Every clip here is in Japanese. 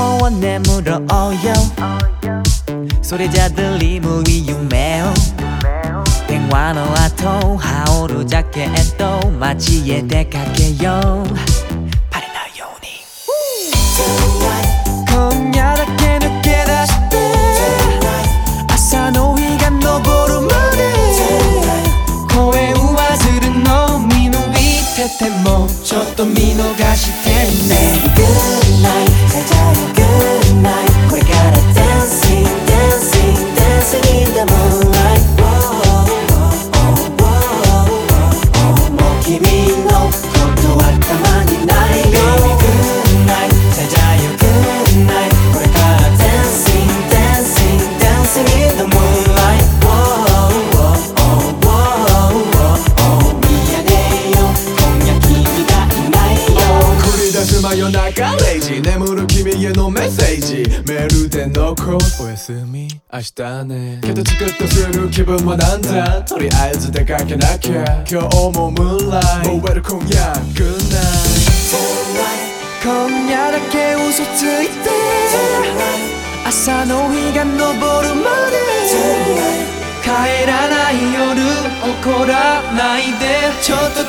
もう眠ろうよ。それじゃドリームに夢を。電話の後羽織るジャケット街へ出かけよう。パレのように。今夜だけ抜け出して。朝の日が昇るまで。声を忘るの見抜いててもちょっと見逃してねり出す真夜中0時眠る君へのメッセージメールで残すおやすみ明日ね。けど作ってすぐ気分はなんだとりあえず出かけなきゃ。今日もムーンライト燃える今夜 Good night 今夜だけ嘘ついて。朝の日が昇るまで。帰らない夜。怒らないで。ちょっと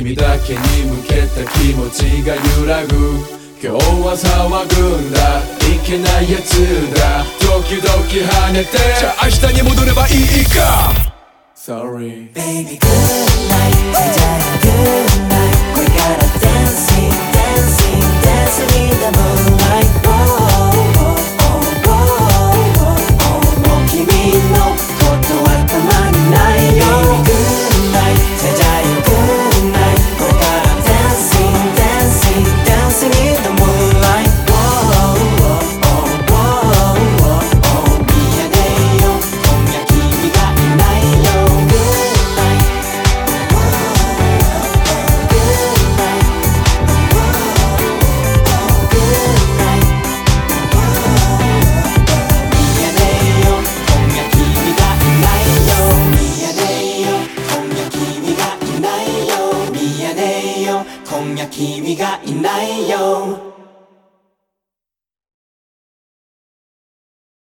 君だけに向けた気持ちが揺らぐ。今日は騒ぐんだ。けないやつだ。ドキドキ跳ねて。じゃあ明日に戻ればいいか。Sorry Baby, good night. 君がいないよ